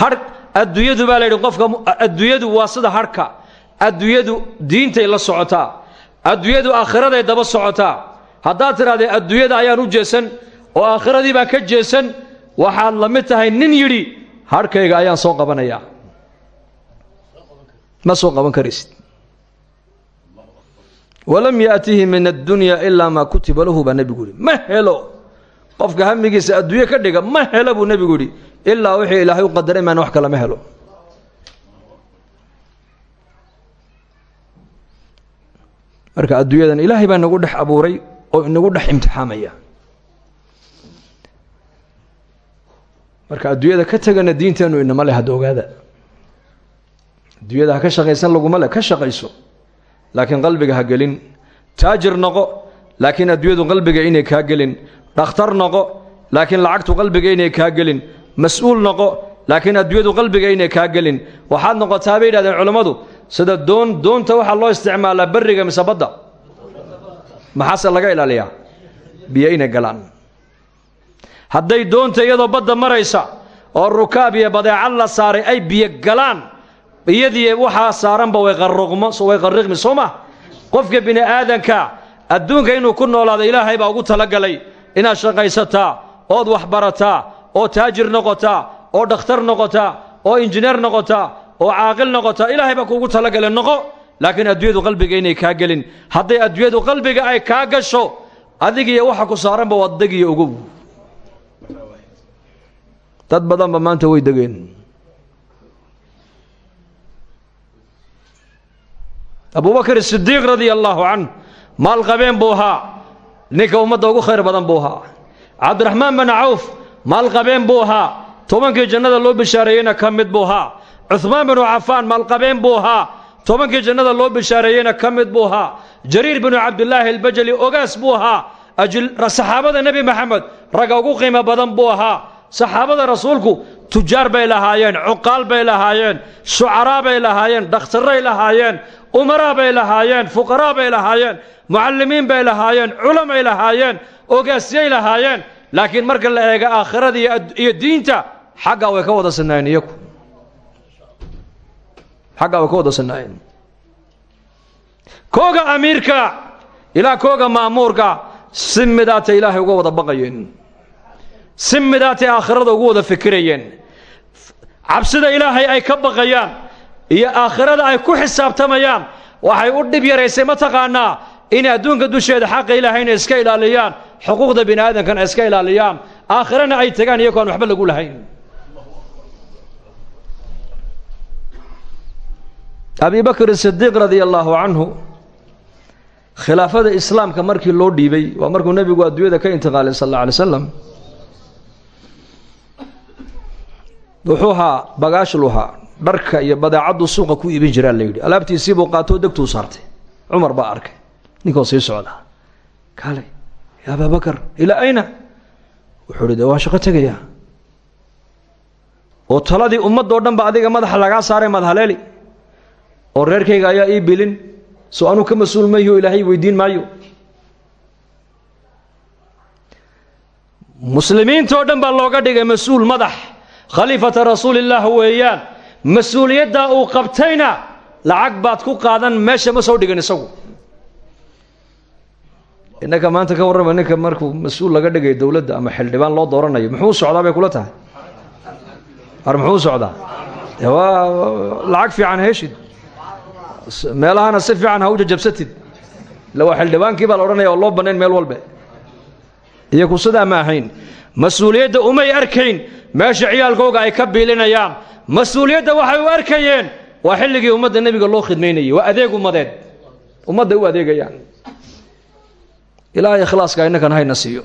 hadh adduunyadu baa la qofka adduunyadu waa sida hadhka. Adduunyadu diintay la socotaa adduunyadu aakhiraday daba socotaa. Haddaad tidhahdee adduunyada ayaan u jeesan oo aakhiradii baa ka jeesan waxaad la mid tahay nin yidhi hadhkayga ayaan soo qabanayaa. Ma soo qaban karaysid. Walam yaatihi min addunya ilaa maa kutiba lahu baa nebigu ma helo! Qofka hamigiisa adduunye ka dhiga ma helo buu nebigu yidhi. Ilaa wixii ilaahay u qadaray maana wax kale ma helo marka adduunyadan ilaahay baa inagu dhex abuuray oo inagu dhex imtixaamaya. Marka adduunyada ka tegana diinteennu inama leh hadda adduunyada ka shaqaysan laguma leh ka shaqayso laakiin qalbiga ha gelin. Taajir noqo laakiin adduunyadu qalbiga inay kaa gelin. Dhakhtar noqo laakiin lacagtu qalbiga inay kaa gelin. Mas'uul noqo laakiin adduunyadu qalbiga inay kaa gelin. Waxaad noqotaa bay yidhahdeen culammadu sida doon doonta waxaa loo isticmaalaa berriga mise badda? Maxaase laga ilaaliyaa? Biyo inay galaan. Hadday doonta iyadoo badda maraysa oo rukaab iyo badeecad la saaray ay biyo galaan. Iyadii waxaa saaranba way way qarriqmi soo ma qofka bini aadanka adduunka inuu ku noolaado ilaahay baa ugu talagalay inaad shaqaysataa ood waxbarataa oo taajir noqotaa oo dhakhtar noqotaa oo injineer noqotaa oo caaqil noqotaa ilaahay baa kuugu talagalay noqo. Laakiin adduunyadu qalbiga inay kaa gelin. Hadday adduunyadu qalbiga ay kaa gasho adigiiyo waxa ku saaranba waad degiyo ogow dad badanba maanta way degeen. Abubakr sidiiq radia allaahu canh maalqabeen buu ahaa. Ninka ummadda ugu khayr badan buu ahaa. Cabdiraxmaan bin cawf maalqabeen buu ahaa. Tobankii jannada loo bishaareeyeyna ka mid buu cuhmaan binu cafaan maalqabeen buu ahaa. Tobankii jannada loo bishaareeyeyna ka mid buu ahaa. Jariir binu cabdilaahi albajali ogaas buu ahaa. Saxaabada nebi maxamed ragga ugu qiimo badan buu ahaa. Saxaabada rasuulku tujaar bay lahaayeen cuqaal bay lahaayeen shucaraa bay lahaayeen dhakhtarray lahaayeen umaraa bay lahaayeen fuqaraa bay lahaayeen mucallimiin bay lahaayeen culamay lahaayeen ogaasyay lahaayeen. Laakiin marka la eega aakhirada iyo diinta xaggaa way ka wada sinaayeen iyagu xaggaa way ka wada sinaayeen kooga amiirka ilaa kooga ma'muurka si midaatay ilaahay uga wada baqayeen. Si midaatay aakhirada ugu wada fikirayeen. Cabsida ilaahay ay ka baqayaan iyo aakhirada ay ku xisaabtamayaan waxay u dhib yaraysay ma taqaanaa inay adduunka dusheeda xaqa ilaahayna iska ilaaliyaan xuquuqda bini aadamkana iska ilaaliyaan aakhirana ay tagaan iyagoo aan waxba lagu lahayn abi bakr sidiiq radia allaahu canhu khilaafada islaamka markii loo dhiibay waa markuu nebigu adduunyada ka intiqaalay sal alla alay slam wuxuu ahaa bagaashluhaa dharka iyo badeecaddu suuqa ku iibin jiraa la yidhi. Alaabtiisiibuu qaatoo degtuu saartay. Cumar baa arkay. Ninkoo sii socda. Kaale ya abaa bakar ilaa ayna? Wuxuu ihi de waan shaqo tegayaa. Oo taladii ummadoo dhan ba adiga madaxa lagaa saaray maad oo reerkayga ayaa ii bilin soo anuu ka mas'uul mayo ilaahay weydiin maayo. Muslimiintoo dhan baa looga dhigay mas'uul madax. Khaliifata rasuulillaah weeyaan mas'uuliyaddaa uu qabtayna lacag baad ku qaadan meesha ma soo dhigan isagu. Innaka maanta ka warrama ninka markuu mas'uul laga dhigay dowladda ama xildhibaan loo dooranayo muxuu socdaa bay kula tahay? Ar muxuu socdaa? Lacag fiican heshid meelahana si fiican ha u jajabsatid. Illa waa xildhibaankii baa la odhanaya oo loo bannayn meel walbe iyaku sidaa ma ahayn. Mas'uuliyadda umay arkayn meesha ciyaalkooga ay ka biilinayaan. Mas'uuliyadda waxay u arkayeen. Waa xilligii ummadda nebiga loo khidmaynayay. Waa adeeg ummadeed. Ummadday u adeegayaan. Ilaahay ikhlaaska innakan hayna siiyo.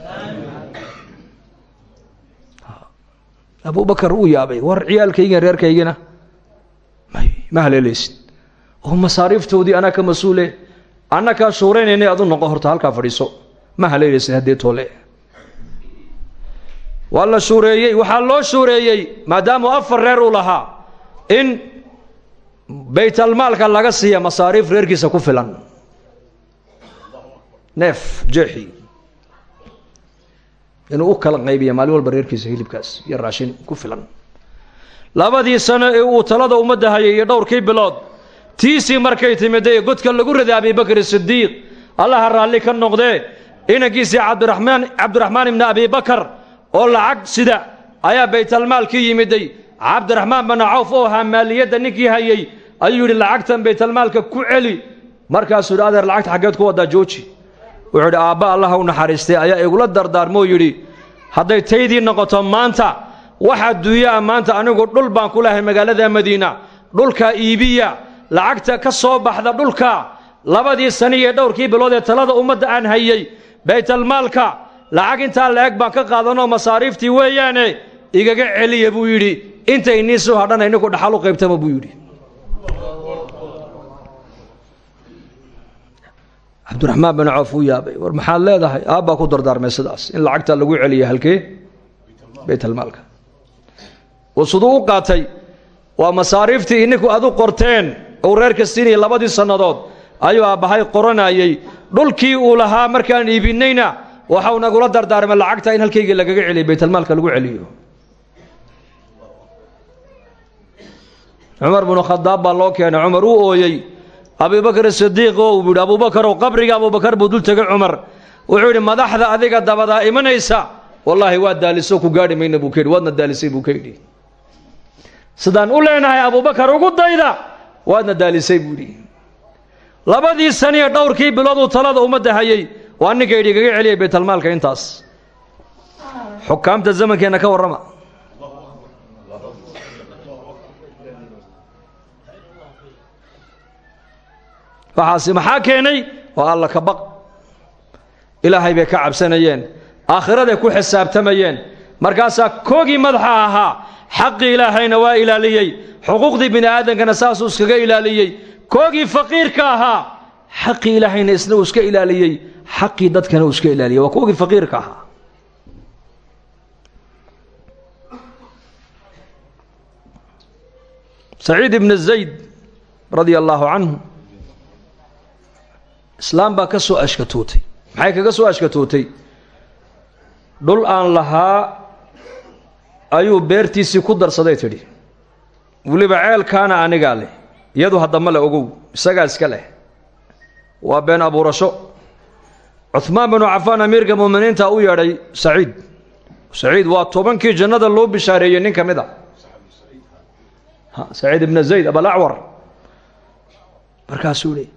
Abubakar uu yaabay war ciyaalkaygiin reerkaygina ma haleelaysid oo masaariiftoodii anaa ka mas'uule. Anna kaa shuuraynaynay adu noqo horta halkaa fadhiiso. Ma haleelaysid haddee toole. Waa la shuureeyey. Waxaa loo shuureeyey maadaamuu afar reer uu lahaa in baytalmaalka laga siiya masaariif reerkiisa ku filan. Neef jeexi. Inuu u kala qaybiya maalin walba reerkiisa hilibkaas iyo raashin ku filan. Labadii sano ee uu talada ummadda hayay iyo dhowrkii bilood tiisii markay timidee godka lagu riday abibakr sidiiq allaha raalli ka noqdee inankiisii cabdiraxmaan ibni abibakar oo lacag sida ayaa baytalmaalkii yimiday. Cabdiraxmaan bana cawf oo ahaa maaliyadda ninkii hayay ayuu yidhi lacagtan baytalmaalka ku celi. Markaasuu yidhi adeer lacagta xaggeed ku waddaa jooji. Wuxuu yidhi aabba allaha u naxariistay ayaa igula dardaarmoo yidhi. Hadday taydii noqoto maanta waxaa duuyaa maanta anigu dhul baan ku lahay magaalada madiina. Dhulkaa iibiya lacagta ka soo baxda dhulka. Labadii sani iyo dhowrkii bilood ee talada ummadda aan hayey baytalmaalka lacag intaa la-eg baan ka qaadanoo masaariiftii weeyaane igaga celiya buu yidhi inta inii soo hadhana ininku dhaxal u qaybtama buu yidhi. Cabdiraxmaan bin coof uu yaabay war maxaad leedahay? Aabbaa ku dardaarmay sidaas. In lacagta lagu celiya halkee? Baytalmaalka. Uu siduu u masaariiftii ininku aad u qorteen ou reerka siinayay labadii sannadood. Ayuu aabbahay qoranayey. Dhulkii uu lahaa markaan iibinayna waxau nagula dardaarmay lacagta in halkayga lagaga celiyo baytalmaalka lagu celiyo. Cumar binu khadaab baa loo keenay. Cumar uu ooyey abubakr sidiiq oo uu yidhi abubakarow qabriga abubakar buu dul tegay cumar. Wuxuu yidhi madaxda adiga dabadaa imanaysa. Wallaahi waa daaliso ku gaadhi buu ka yidhi daalisay buu ka sidaan u leenahay abubakar ugu dayda waadna daalisay buu yidhi. Labadii saniyo dhowrkii bilooduu talada ummadda hayey waa ninka yidhi igaga celiyay baytalmaalka intaas. Xukaamta zamankeenna ka warrama. Waxaasi maxaa keenay? Waa alla ka baq. Ilaahay bay ka cabsanayeen. Aakhiraday ku xisaabtamayeen. Markaasaa koogii madaxa ahaa xaqii ilaahayna waa ilaaliyey. Xuquuqdii bini aadamkana saasuu iskaga ilaaliyey. Koogii faqiirka ahaa xaqii ilaahayna isna uu iska ilaaliyey. Xaqii dadkana uu iska ilaaliyey. Waa koogii faqiirka ahaa. Saciid ibn zayd radia allaahu canhu islaam baa ka soo ashkatootay maxay kaga soo ashkatootay dhul aan lahaa ayuu beertiisii ku darsaday tidhi weliba ceelkaana anigaa leh iyadu haddama le ogow isagaa iska leh. Waa been abuurasho. Cuhmaan binu cafaan amiirka muuminiinta u yeedhay saciid. Saciid waa tobankii jannada loo bishaareeyey nin ka mid a. Saciid ibna zayd abalacwar markaasuu hi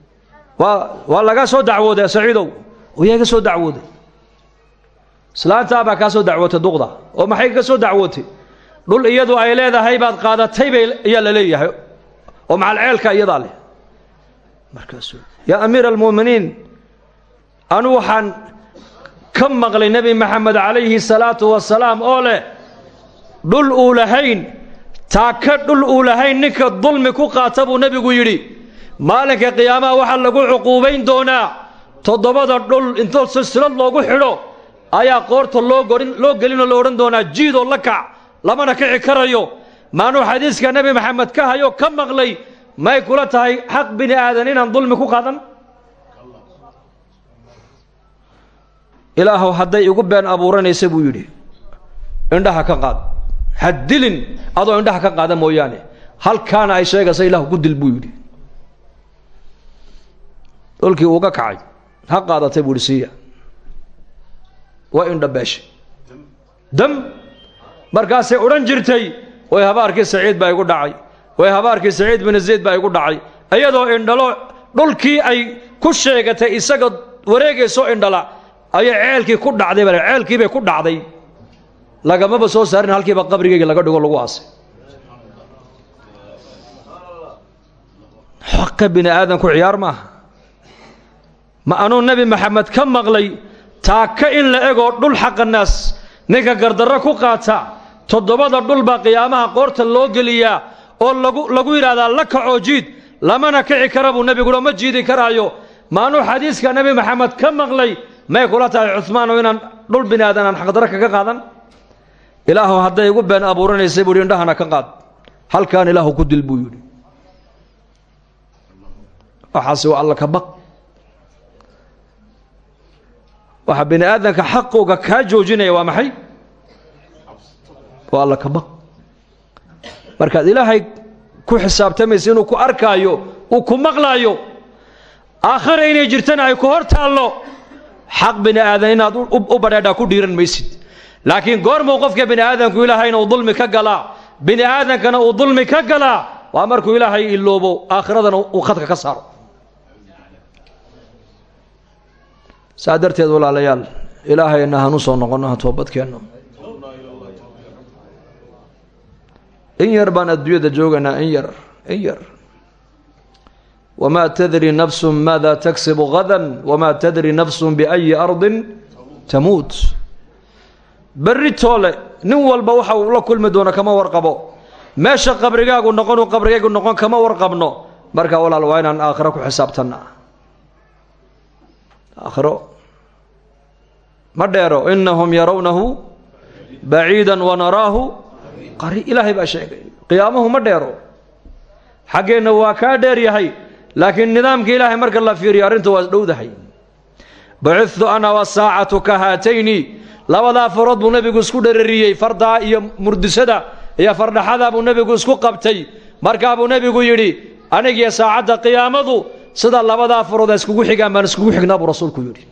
waa waa laga soo dacwooday saciidow? Oo yaa soo dacwooday islaantaabaa kaa soo dacwootay duqda oo maxay ka soo dacwootay dhul iyadu ay leedahay baad qaadatay bay ayaa la leeyahay oo macalceelka iyadaa leh. Markaasuu yaa amiira almu'miniin anu waxaan ka maqlay nebi maxamed calayhi salaatu wasalaam oo leh dhul uu lahayn taaka dhul uu lahayn ninka dulmi ku qaata buu nebigu yidhi maalinka qiyaamaha waxaa lagu cuquubayn doonaa toddobada dhul intoo silsilad loogu xidho ayaa qoorta loo gelinoo la odhan doonaa jiidoo la kac lamana kici karayo. Maanuu xadiiska nebi maxamed ka hayo ka maqlay may kula tahay xaq bini aadan inaan dulmi ku qaadan? Ilaahow hadday igu been abuuranaysa buu yidhi indhaha ka qaad. Haddilin adoo indhaha ka qaada mooyaane. Halkaana ay sheegaysa ilahu ku dil buu yidhi. Dhulkii uuga kacay ha qaadatay buu ihi waa indhabeeshay dam. Markaasay odhan jirtay way habaarkii saciid baa igu dhacay. Way habaarkii saciid bin zayd baa igu dhacay. Iyadoo indhalo dhulkii ay ku sheegatay isaga wareegaysoo indhala ayay ceelkii ku dhacday bale ceelkii bay ku dhacday. Lagamaba soo saarin halkiiba qabrigeyga laga dhigo lagu aasay. Xaqa bini aadanku ciyaar maaha. Ma anuu nebi maxamed ka maqlay taaka in la egoo dhul xaqanaas ninka gardarro ku qaata toddobada dhul baa qiyaamaha qoorta loo geliyaa oo lagu yidhahdaa la kacoo jiid lamana kici kara buu nebiguuha ma jiidi karaayo. Maanuu xadiiska nebi maxamed ka maqlay may kula tahay cuhmaanow inaan dhul bini aadan aan xaqdarro qaadan? Ilaahu hadday igu been abuuranaysay buu yidhi indhahana ka qaad. Halkaan ilaahu ku dil buu yidhi. Waxaase waa alla ka baq waxaa bini aadanka xaqooga kaa joojinaya waa maxay? Waa alla ka baq markaad ilaahay ku xisaabtamaysa inuu ku arkaayo uu ku maqlaayo aakhara inay jirtana ay ku hor taallo xaq bini aadan inaad u badheedhaa ku dhiiran maysid. Laakiin goormuu qofka bini aadanku ilaahayna uu dulmi ka galaa bini aadankana uu dulmi ka galaa waa markuu ilaahay iloobo aakhiradana uu khadka ka saaro saa darteed walaalayaal ilaahayna hanu soo noqonno ha toobadkeenno. In yar baan adduunyada joogaynaa in yar in yar. Wamaa tadri nafsun maada taksibu gadan wamaa tadri nafsun biayi ardin tamuut. Berri toole nin walba waxa la kulmi doono kama warqabo. Meesha qabrigaagu noqonuu qabrigaygu noqon kama warqabno. Marka walaal waa inaan aakhiro ku xisaabtanna aakhiro ma dheero inahum yarawnahu baciida wanaraahu qari ilaahay baa sheegay qiyaamuhu ma dheero. Xaggeenna waa kaa dheer yahay laakiin nidaamka ilaahay marka la fiiriyo arrinta waa dhowdahay. Bacudtu ana wasaacatu ka haatayni labadaa farood buu nebigu isku dherariyey fardaa iyo murdisada iyo fardhaxadaa buu nebigu isku qabtay. Markaa buu nebigu yidhi anigiyo saacadda qiyaamadu sida labadaa farood a iskugu xigaan baan iskugu xignaa buu rasuulku yidhi.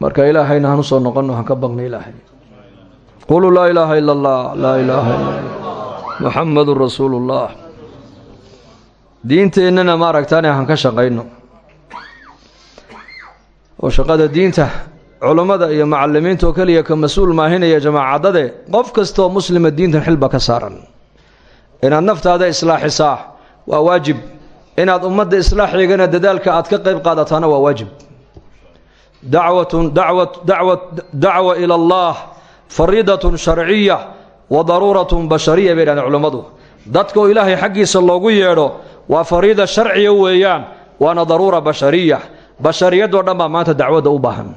Marka ilaahayna hanu soo noqonno han ka baqna ilaahay. Quluu laa ilaaha ila allah laa ilaaha ila allah muxamadun rasuulu ullah diinteennana ma aragtaane han ka shaqayno. Oo shaqada diinta culummada iyo macalimiinta oo keliya ka mas'uul maahinaya jamaacadade qof kastaoo muslima diintan xilba ka saaran. Inaad naftaada islaaxisaa waa waajib. Inaad ummadda islaaxeegana dadaalka aad ka qayb qaadataana waa waajib. Dacwatun dacwat dacwat dacwa ila allah fariidatun sharciya wa daruuratun bashariya bay dhahdeen culummadu dadka ilaahay xaggiisa loogu yeedho waa fariida sharciya weeyaan waana daruura bashariya bashariyadoo dhan baa maanta dacwadda u baahan.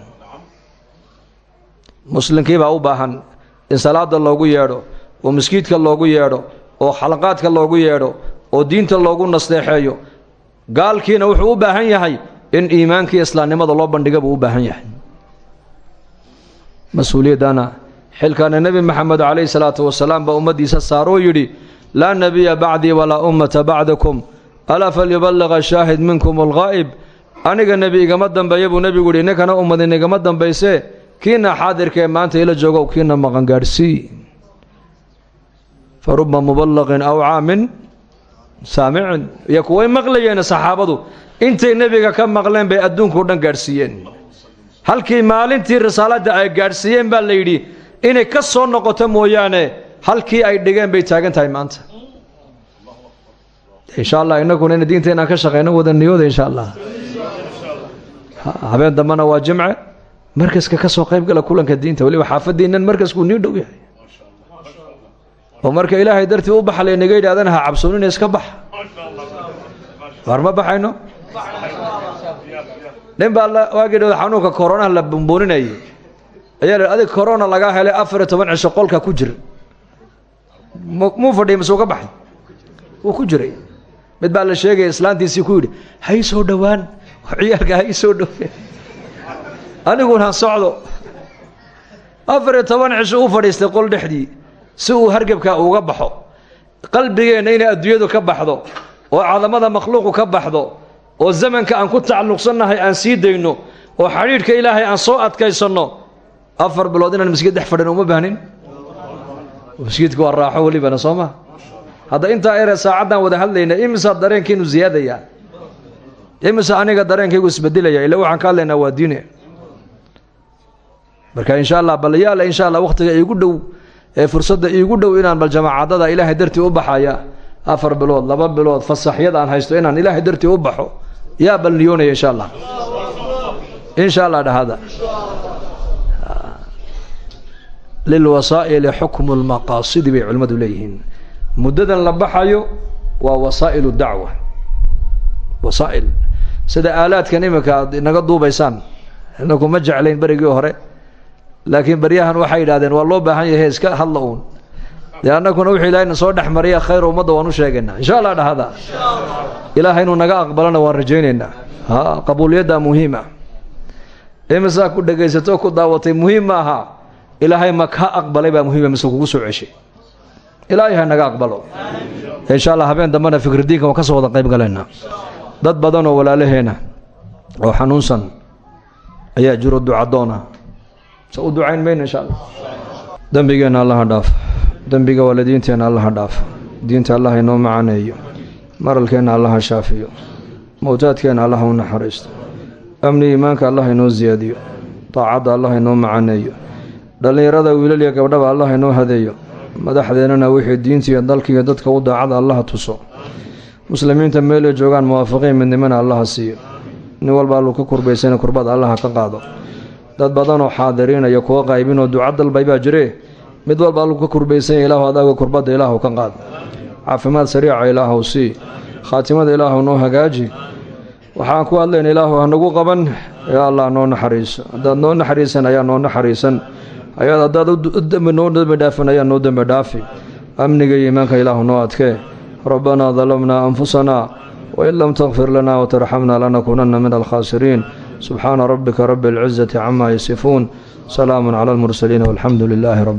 Muslimkiibaa u baahan in salaada loogu yeedho oo maskiidka loogu yeedho oo xalaqaadka loogu yeedho oo diinta loogu nasteexeeyo gaalkiina wuxuu u baahan yahay in iimaankii islaamnimada loo bandhiga buu baahan yahay. Mas'uuliyaddana xilkaana nebi maxamed calayhi salaatu wasalaam baa ummaddiisa saaroo yidhi laa nebiya bacdii walaa ummata bacdakum. Alaa falyubaliqa shaahid minkum alghaa'ib. Aniga nebi igama dambeeya buu nebigu yidhi ninkana ummadin igama dambaysee kiina xaadirkaee maanta ila joogow kiina maqan gaadhsii fa ruba muballaqin aw caamin saamicin iyo kuway maqlayeena saxaabadu intay nebiga ka maqleen bay adduunkao dhan gaadhsiiyeen. Halkii maalintii risaaladda ay gaadhsiiyeen baa la yidhi inay ka soo noqoto mooyaane halkii ay dhigeen bay taagan tahay maanta. Insha allah inaguna ina diinta inaan ka shaqeyno wada niyooda insha allah habeen dambena waa jimce. Markaska ka soo qayb gala kulanka diinta weliba xaafadiinnan markaskuu nii dhow yahay oo marka ilaahay dartii u baxlay naga yidhahdana ha cabsoonina iska bax. Waar ma baxayno? Nin baa waagii xanuunka koronaha la bumbuuninayay ayaa la adig corona lagaa helay afar iyo toban cisho qolka ku jira. Muu fadhiya mise uga baxay? Wuu ku jiray. Mid baa la sheegaya islaantiisii ku yidhi hay soo dhowaan ciyaalka hay soo dhowe aniguna socdo. Afar iyo toban cisho u fadhiistay qol dhexdii si uu hargebka uga baxo. Qalbigeenna inay adduunyadu ka baxdo oo cadamada makhluuqu ka baxdo oo zamanka aan ku tacalluqsannahay aan sii dayno oo xadhiidhka ilaahay aan soo adkaysanno afar bilood inaan masjid dhex fadhin uma baahnin masjidka waa raaxo welibana soo ma? Hadda intaa ere saacaddaan wada hadlayna imisaa dareenkiinu ziyaadaya imisa aniga dareenkaygu isbedelaya ila waxaan ka hadlaynaa waa diine. Marka insha allah bal yaalla insha allah wakhtiga iigu dhow ee fursadda iigu dhow inaan bal jamaacadada ilaahay dartii u baxaya afar bilood laba bilood fasaxyad aan haysto inaan ilaahay dartii u baxo yaa bal niyoonaya insha allah. Insha allah dhahada. Lilwasaa'ili xukmu lmaqaasidi bay culimmadu leeyihiin. Muddadan la baxayo waa wasaa'ilu dacwa. Wasaa'il. Sida aalaadkan iminka aad inaga duubaysaan inaku ma jeclayn berigii hore laakiin baryahan waxay yidhahdeen waa loo baahan yahay iska hadla uun. Dee annaguna wuxuu ilaahayna soo dhex mariya khayr ummadda waan u sheegaynaa. Insha allah dhahada ilaahay inuu naga aqbalana waan rajaynaynaa. Ha qabuuliyadda muhiima imisaa ku dhegaysato ku daawatay muhiim ma aha. Ilaahay ma ka aqbalay baa muhiima mise kugu soo ceshay. Ilaahay ha naga aqbalo. Insha allah habeen dambena fikridiinka ka soo wada qayb galaynaa dad badan oo walaalaheena oo xanuunsan ayaa jiro ducadoona se u ducayn insha allah dembigeenna allaha dhaaf. Dembiga waalidiinteenna allaha dhaaf. Diinta allah inoo macaneeyo. Maralkeenna allaha shaafiyo. Mowtaadkeenna allaha u naxariisto. Amni iimaanka allah inoo siyaadiyo daacadda allah inoo macaneeyo. Dhallinyarada wiilal iyo gabdhaba allah inoo hadeeyo. Madaxdeennana wixii diintiiyo dalkiiyo dadka u daacada allaha tuso. Muslimiinta meelay joogaan muwaafiqiin midnimana allaha siiyo. Nin walba alluu ka kurbaysana kurbada allaha ka qaado dad badanoo xaadiriinaya kuwa qaybinoo duca dalbay baa jiree mid walba alluu ka kurbaysanya ilaahu adaaga kurbadda ilaahu ka qaado caafimaad sariica ilaahu sii. Khaatimada ilaahu noo hagaaji. Waxaan ku hadlayna ilaahu hanagu qaban. Yaa allah noo naxariiso haddaad noo naxariisan ayaa noo naxariisan. Haddaad noo dembi dhaafan ayaa noo dembi dhaafi. Amniga iimaanka ilaahu noo adkee rabbanaa dalamnaa anfusanaa wain lam takfir lana watarxamna lanakuunanna min alkhaasiriin subxaana rabbika rabi اlcizati cama yasifuun salaamu cala almursaliin walxamdu lilaahi rab